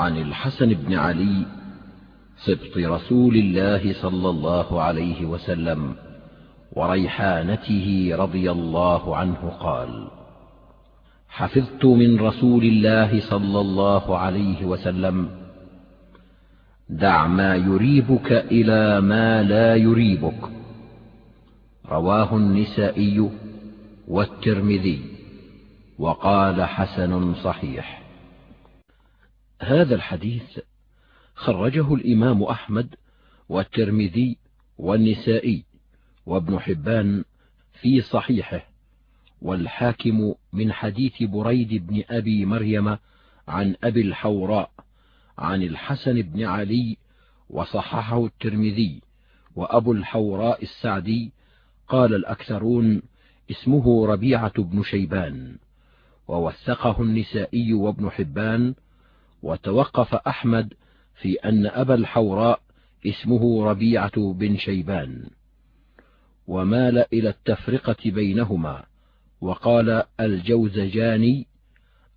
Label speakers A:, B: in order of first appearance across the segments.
A: عن الحسن بن علي سبط رسول الله صلى الله عليه وسلم وريحانته رضي الله عنه قال حفظت من رسول الله صلى الله عليه وسلم دع ما يريبك إلى ما لا يريبك رواه النسائي والترمذي وقال حسن صحيح. هذا الحديث خرجه الإمام أحمد والترمذي والنسائي وابن حبان في صحيحه والحاكم من حديث بريد بن أبي مريم عن أبي الحوراء عن الحسن بن علي وصححه الترمذي وأبو الحوراء السعدي قال الأكثرون اسمه ربيعة بن شيبان ووثقه النسائي وابن حبان وتوقف أحمد في أن أبا الحوراء اسمه ربيعة بن شيبان. ومال إلى التفرقة بينهما وقال الجوزجاني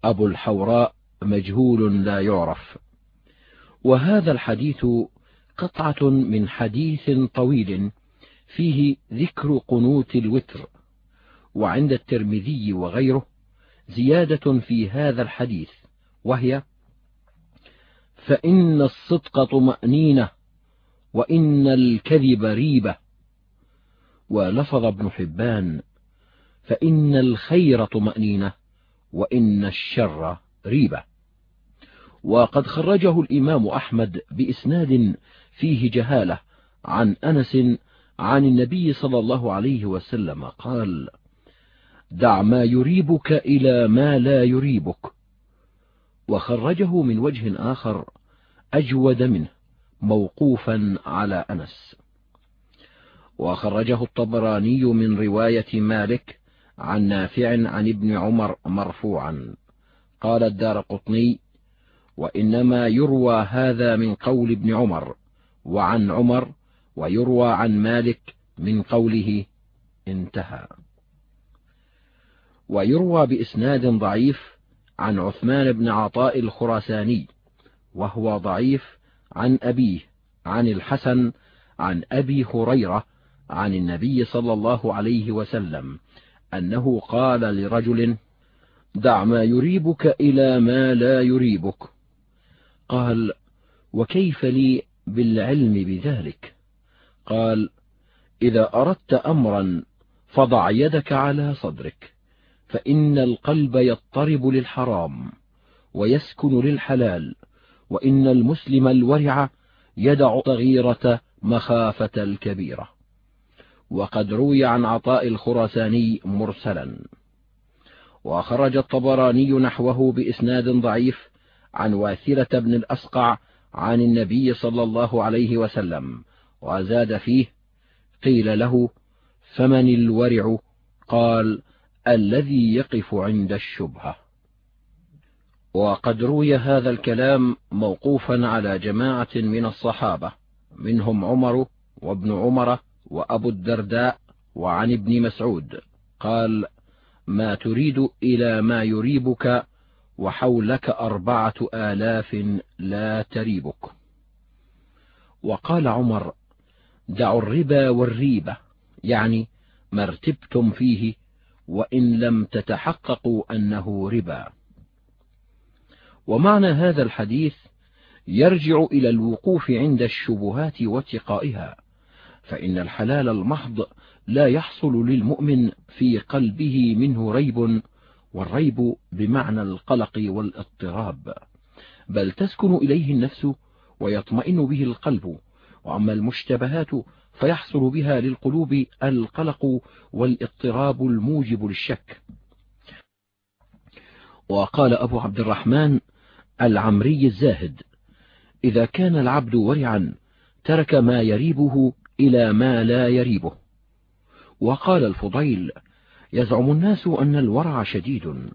A: أبو الحوراء مجهول لا يعرف. وهذا الحديث قطعة من حديث طويل فيه ذكر قنوت الوتر وعند الترمذي وغيره زيادة في هذا الحديث وهي فإن الصدق طمأنينة وإن الكذب ريبة. ولفظ ابن حبان فإن الخير طمأنينة وإن الشر ريبة. وقد خرجه الإمام أحمد بإسناد فيه جهالة عن أنس عن النبي صلى الله عليه وسلم قال دع ما يريبك إلى ما لا يريبك وخرجه من وجه آخر أجود منه موقوفا على أنس. وخرجه الطبراني من رواية مالك عن نافع عن ابن عمر مرفوعا. قال الدار قطني وإنما يروى هذا من قول ابن عمر وعن عمر ويروى عن مالك من قوله انتهى. ويروى بإسناد ضعيف عن عثمان بن عطاء الخراساني وهو ضعيف عن أبيه عن الحسن عن أبي هريرة عن النبي صلى الله عليه وسلم أنه قال لرجل دع ما يريبك إلى ما لا يريبك قال وكيف لي بالعلم بذلك؟ قال إذا أردت أمرا فضع يدك على صدرك فإن القلب يضطرب للحرام ويسكن للحلال وإن المسلم الورع يدع صغيرة مخافة الكبيرة. وقد روي عن عطاء الخرساني مرسلا. وخرج الطبراني نحوه بإسناد ضعيف عن واثلة بن الأسقع عن النبي صلى الله عليه وسلم وزاد فيه قيل له فمن الورع؟ قال الذي يقف عند الشبهة. وقد روي هذا الكلام موقوفا على جماعة من الصحابة منهم عمر وابن عمر وأبو الدرداء وعن ابن مسعود. قال ما تريد إلى ما يريبك وحولك أربعة آلاف لا تريبك. وقال عمر دعوا الربا والريبة يعني ما ارتبتم فيه وإن لم تتحققوا أنه ربا. ومعنى هذا الحديث يرجع إلى الوقوف عند الشبهات واتقائها فإن الحلال المحض لا يحصل للمؤمن في قلبه منه ريب والريب بمعنى القلق والاضطراب. بل تسكن إليه النفس ويطمئن به القلب وأما المشتبهات فيحصل بها للقلوب القلق والاضطراب الموجب للشك. وقال أبو عبد الرحمن العمري الزاهد إذا كان العبد ورعا ترك ما يريبه إلى ما لا يريبه. وقال الفضيل يزعم الناس أن الورع شديد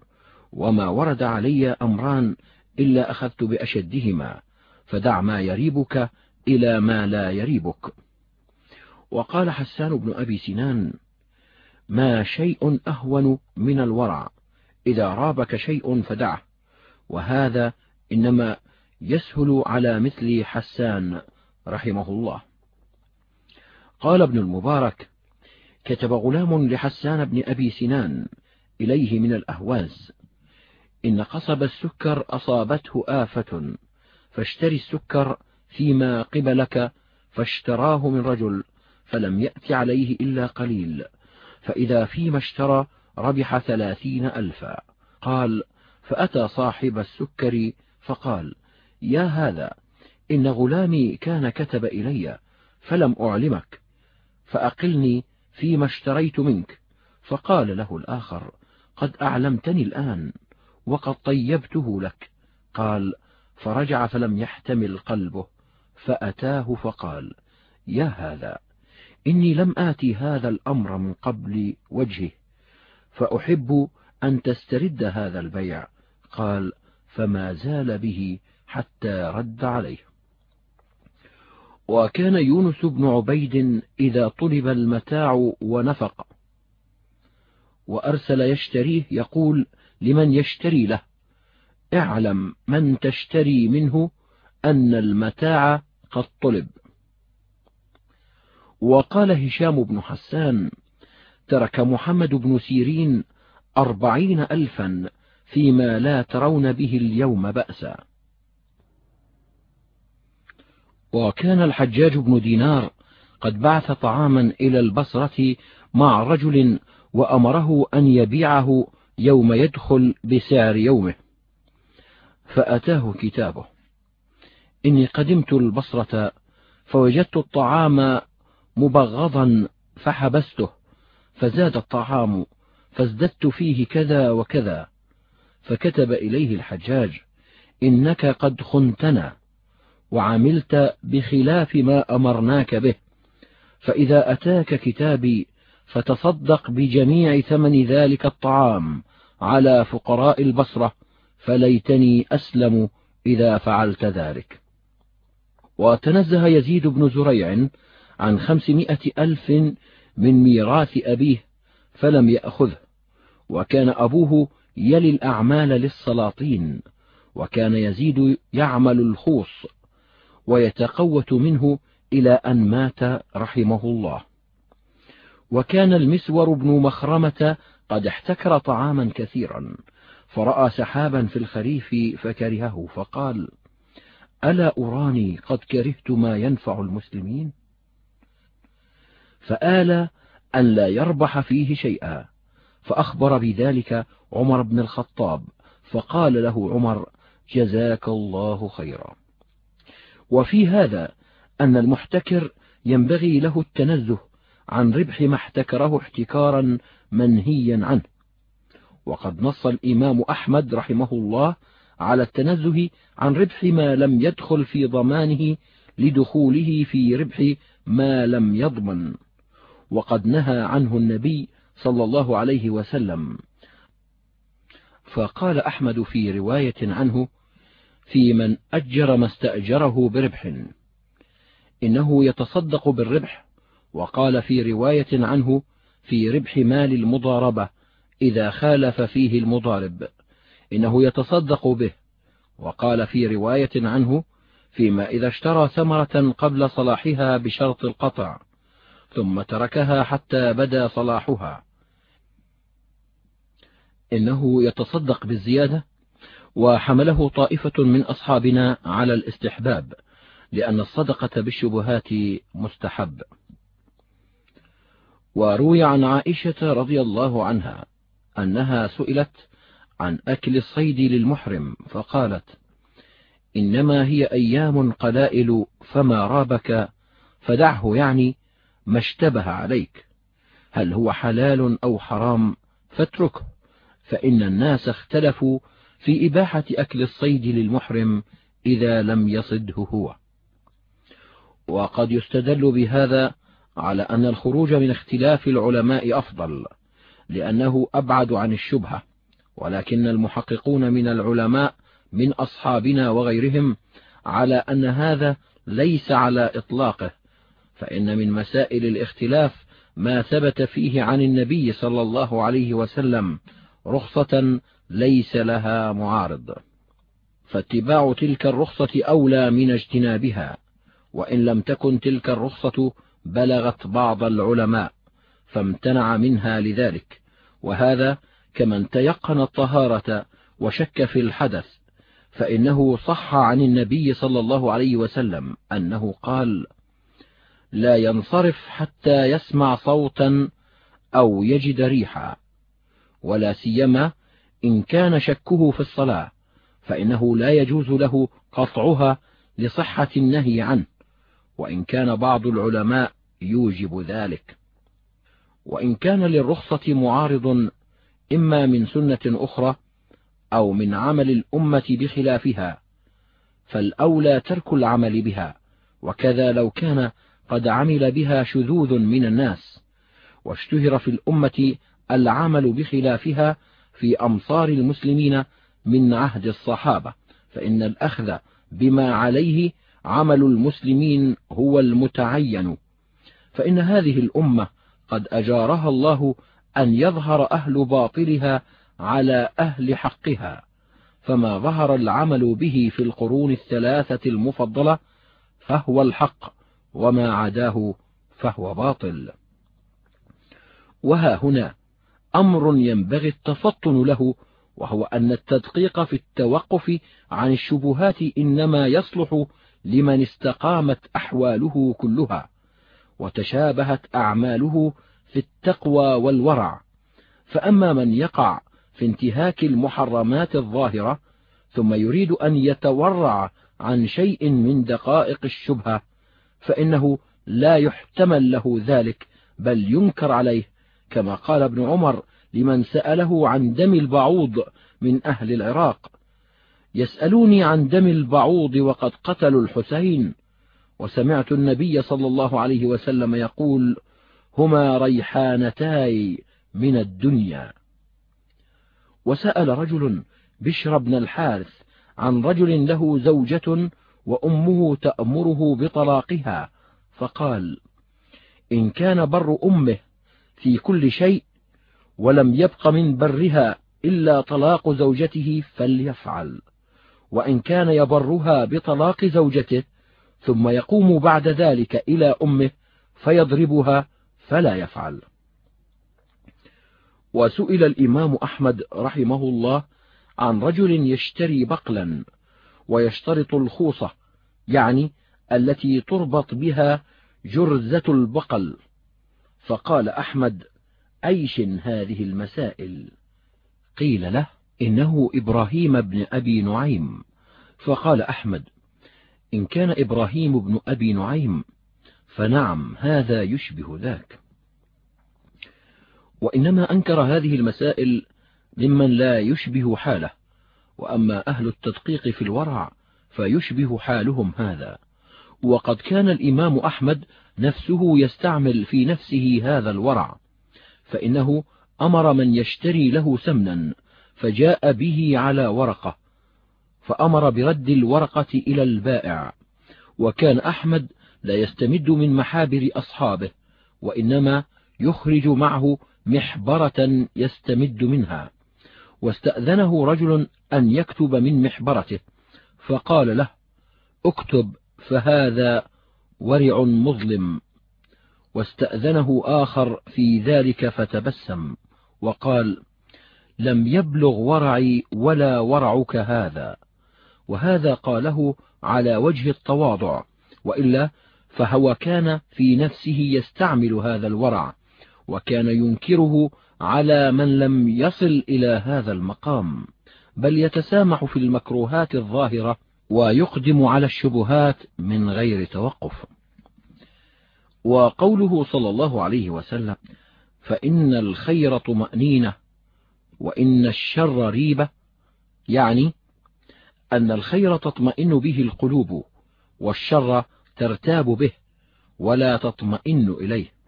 A: وما ورد علي أمران إلا أخذت بأشدهما فدع ما يريبك إلى ما لا يريبك. وقال حسان بن أبي سنان ما شيء أهون من الورع إذا رابك شيء فدعه وهذا إنما يسهل على مثل حسان رحمه الله. قال ابن المبارك كتب غلام لحسان بن أبي سنان إليه من الأهواز إن قصب السكر أصابته آفة فاشتري السكر فيما قبلك فاشتراه من رجل فلم يأت عليه إلا قليل. فإذا فيما اشترى ربح ثلاثين ألفا. قال فأتى صاحب السكر فقال يا هذا إن غلامي كان كتب إلي فلم أعلمك. فأقلني فيما اشتريت منك. فقال له الآخر قد أعلمتني الآن وقد طيبته لك. قال فرجع فلم يحتمل قلبه فأتاه فقال يا هذا. إني لم آتي هذا الأمر من قبل وجهه فأحب أن تسترد هذا البيع. قال فما زال به حتى رد عليه. وكان يونس بن عبيد إذا طلب المتاع ونفق وأرسل يشتريه يقول لمن يشتري له؟ اعلم من تشتري منه أن المتاع قد طلب. وقال هشام بن حسان ترك محمد بن سيرين أربعين ألفا فيما لا ترون به اليوم بأسا. وكان الحجاج بن دينار قد بعث طعاما إلى البصرة مع رجل وأمره أن يبيعه يوم يدخل بسعر يومه فأتاه كتابه إني قدمت البصرة فوجدت الطعام مبغضا فحبسته فزاد الطعام فازددت فيه كذا وكذا. فكتب إليه الحجاج إنك قد خنتنا وعملت بخلاف ما أمرناك به. فإذا أتاك كتابي فتصدق بجميع ثمن ذلك الطعام على فقراء البصرة فليتني أسلم إذا فعلت ذلك. وتنزه يزيد بن زريع عن خمسمائة ألف من ميراث أبيه فلم يأخذه وكان أبوه يلي الأعمال للسلاطين وكان يزيد يعمل الخوص ويتقوت منه إلى أن مات رحمه الله. وكان المسور بن مخرمة قد احتكر طعاما كثيرا فرأى سحابا في الخريف فكرهه فقال ألا أراني قد كرهت ما ينفع المسلمين؟ فآل أن لا يربح فيه شيئا. فأخبر بذلك عمر بن الخطاب فقال له عمر جزاك الله خيرا. وفي هذا أن المحتكر ينبغي له التنزه عن ربح ما احتكره احتكارا منهيا عنه. وقد نص الإمام أحمد رحمه الله على التنزه عن ربح ما لم يدخل في ضمانه لدخوله في ربح ما لم يضمن. وقد نهى عنه النبي صلى الله عليه وسلم. فقال أحمد في رواية عنه في من أجر ما استأجره بربح. إنه يتصدق بالربح. وقال في رواية عنه في ربح مال المضاربة إذا خالف فيه المضارب. إنه يتصدق به. وقال في رواية عنه فيما إذا اشترى ثمرة قبل صلاحها بشرط القطع. ثم تركها حتى بدا صلاحها. إنه يتصدق بالزيادة وحمله طائفة من أصحابنا على الاستحباب لأن الصدقة بالشبهات مستحب. وروي عن عائشة رضي الله عنها أنها سئلت عن أكل الصيد للمحرم فقالت إنما هي أيام قلائل فما رابك؟ فدعه يعني ما اشتبه عليك. هل هو حلال أو حرام فاتركه فإن الناس اختلفوا في إباحة أكل الصيد للمحرم إذا لم يصده هو. وقد يستدل بهذا على أن الخروج من اختلاف العلماء أفضل لأنه أبعد عن الشبهة ولكن المحققون من العلماء من أصحابنا وغيرهم على أن هذا ليس على إطلاقه. فإن من مسائل الاختلاف ما ثبت فيه عن النبي صلى الله عليه وسلم رخصة ليس لها معارض. فاتباع تلك الرخصة أولى من اجتنابها وإن لم تكن تلك الرخصة بلغت بعض العلماء فامتنع منها لذلك. وهذا كمن تيقن الطهارة وشك في الحدث فإنه صح عن النبي صلى الله عليه وسلم أنه قال لا ينصرف حتى يسمع صوتا أو يجد ريحا ولا سيما إن كان شكه في الصلاة فإنه لا يجوز له قطعها لصحة النهي عنه وإن كان بعض العلماء يوجب ذلك. وإن كان للرخصة معارض إما من سنة أخرى أو من عمل الأمة بخلافها فالأولى ترك العمل بها وكذا لو كان قد عمل بها شذوذ من الناس واشتهر في الأمة العمل بخلافها في أمصار المسلمين من عهد الصحابة فإن الأخذ بما عليه عمل المسلمين هو المتعين. فإن هذه الأمة قد أجارها الله أن يظهر أهل باطلها على أهل حقها فما ظهر العمل به في القرون الثلاثة المفضلة فهو الحق. وما عداه فهو باطل. وها هنا أمر ينبغي التفطن له وهو أن التدقيق في التوقف عن الشبهات إنما يصلح لمن استقامت أحواله كلها وتشابهت أعماله في التقوى والورع. فأما من يقع في انتهاك المحرمات الظاهرة ثم يريد أن يتورع عن شيء من دقائق الشبهة فإنه لا يحتمل له ذلك بل ينكر عليه كما قال ابن عمر لمن سأله عن دم البعوض من أهل العراق يسألوني عن دم البعوض وقد قتلوا الحسين. وسمعت النبي صلى الله عليه وسلم يقول هما ريحانتاي من الدنيا. وسأل رجل بشر بن الحارث عن رجل له زوجة وأمه تأمره بطلاقها. فقال إن كان بر أمه في كل شيء ولم يبق من برها إلا طلاق زوجته فليفعل. وإن كان يبرها بطلاق زوجته ثم يقوم بعد ذلك إلى أمه فيضربها فلا يفعل. وسئل الإمام أحمد رحمه الله عن رجل يشتري بقلا ويشترط الخوصة يعني التي تربط بها جرزة البقل. فقال أحمد أيش هذه المسائل؟ قيل له إنه إبراهيم بن أبي نعيم. فقال أحمد إن كان إبراهيم بن أبي نعيم فنعم هذا يشبه ذاك. وإنما أنكر هذه المسائل ممن لا يشبه حاله. وأما أهل التدقيق في الورع فيشبه حالهم هذا. وقد كان الإمام أحمد نفسه يستعمل في نفسه هذا الورع فإنه أمر من يشتري له سمنا فجاء به على ورقة فأمر برد الورقة إلى البائع. وكان أحمد لا يستمد من محابر أصحابه وإنما يخرج معه محبرة يستمد منها. واستأذنه رجل أن يكتب من محبرته فقال له اكتب فهذا ورع مظلم. واستأذنه آخر في ذلك فتبسم وقال لم يبلغ ورعي ولا ورعك هذا وهذا قاله على وجه التواضع وإلا فهو كان في نفسه يستعمل هذا الورع وكان ينكره على من لم يصل إلى هذا المقام بل يتسامح في المكروهات الظاهرة ويقدم على الشبهات من غير توقف. وقوله صلى الله عليه وسلم فإن الخير طمأنينة وإن الشر ريبة يعني أن الخير تطمئن به القلوب والشر ترتاب به ولا تطمئن إليه.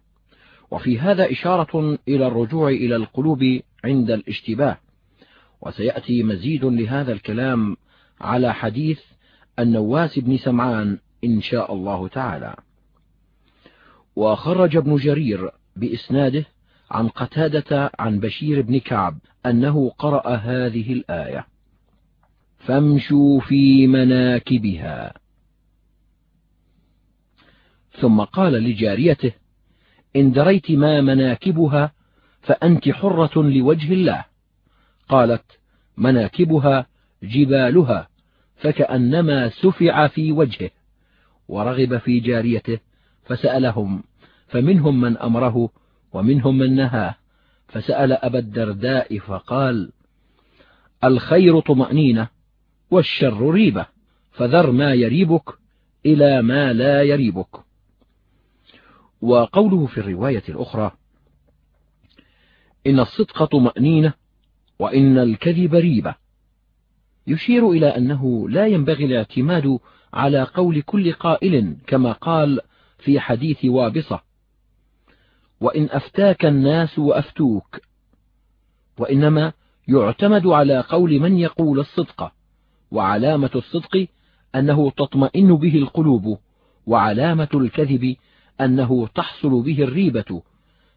A: وفي هذا إشارة إلى الرجوع إلى القلوب عند الاشتباه. وسيأتي مزيد لهذا الكلام على حديث النواس بن سمعان إن شاء الله تعالى. وخرج ابن جرير بإسناده عن قتادة عن بشير بن كعب أنه قرأ هذه الآية. فامشوا في مناكبها. ثم قال لجاريته إن دريت ما مناكبها فأنت حرة لوجه الله. قالت مناكبها جبالها فكأنما سفع في وجهه ورغب في جاريته فسألهم فمنهم من أمره ومنهم من نهاه. فسأل أبا الدرداء فقال الخير طمأنينة والشر ريبة فذر ما يريبك إلى ما لا يريبك. وقوله في الرواية الأخرى إن الصدق طمأنينة وإن الكذب ريبة. يشير إلى أنه لا ينبغي الاعتماد على قول كل قائل كما قال في حديث وابصة وإن أفتاك الناس وأفتوك وإنما يعتمد على قول من يقول الصدق وعلامة الصدق أنه تطمئن به القلوب وعلامة الكذب أنه تحصل به الريبة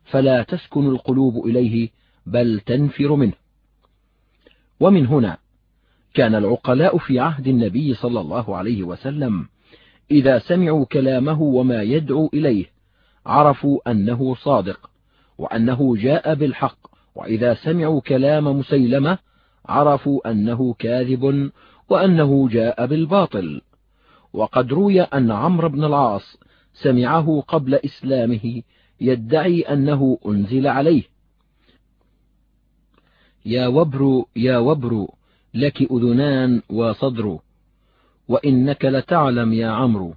A: فلا تسكن القلوب إليه بل تنفر منه. ومن هنا كان العقلاء في عهد النبي صلى الله عليه وسلم إذا سمعوا كلامه وما يدعو إليه عرفوا أنه صادق وأنه جاء بالحق وإذا سمعوا كلام مسيلمة عرفوا أنه كاذب وأنه جاء بالباطل. وقد روي أن عمرو بن العاص سمعه قبل إسلامه يدعي أنه أنزل عليه. يا وبر يا وبر لك أذنان وصدر وإنك لتعلم يا عمرو.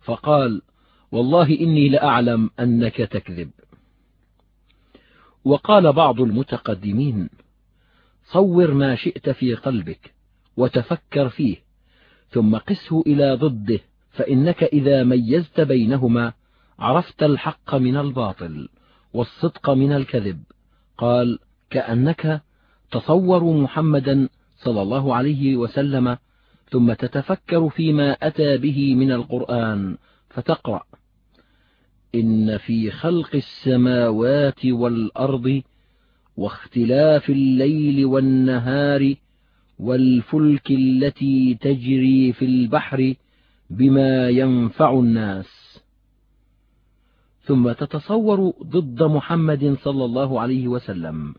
A: فقال والله إني لأعلم أنك تكذب. وقال بعض المتقدمين صور ما شئت في قلبك وتفكر فيه ثم قسه إلى ضده فإنك إذا ميزت بينهما عرفت الحق من الباطل والصدق من الكذب. قال كأنك تصور محمدا صلى الله عليه وسلم ثم تتفكر فيما أتى به من القرآن فتقرأ إن في خلق السماوات والأرض واختلاف الليل والنهار والفلك التي تجري في البحر بما ينفع الناس. ثم تتصور ضد محمد صلى الله عليه وسلم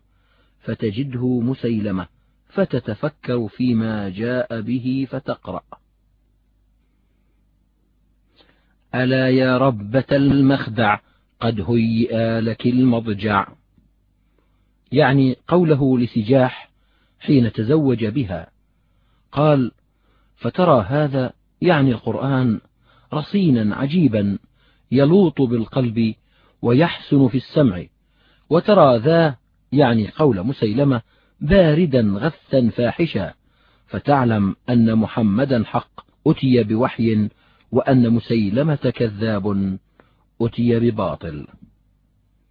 A: فتجده مسيلمة فتتفكر فيما جاء به فتقرأ. ألا يا ربة المخدع قد هيئ لك المضجع. يعني قوله لسجاح حين تزوج بها قال فترى هذا يعني القرآن رصينا عجيبا يلوط بالقلب ويحسن في السمع وترى ذا يعني قول مسيلمة باردا غثا فاحشا فتعلم أن محمدا حق أتي بوحي وأن مسيلمة كذاب أتي بباطل.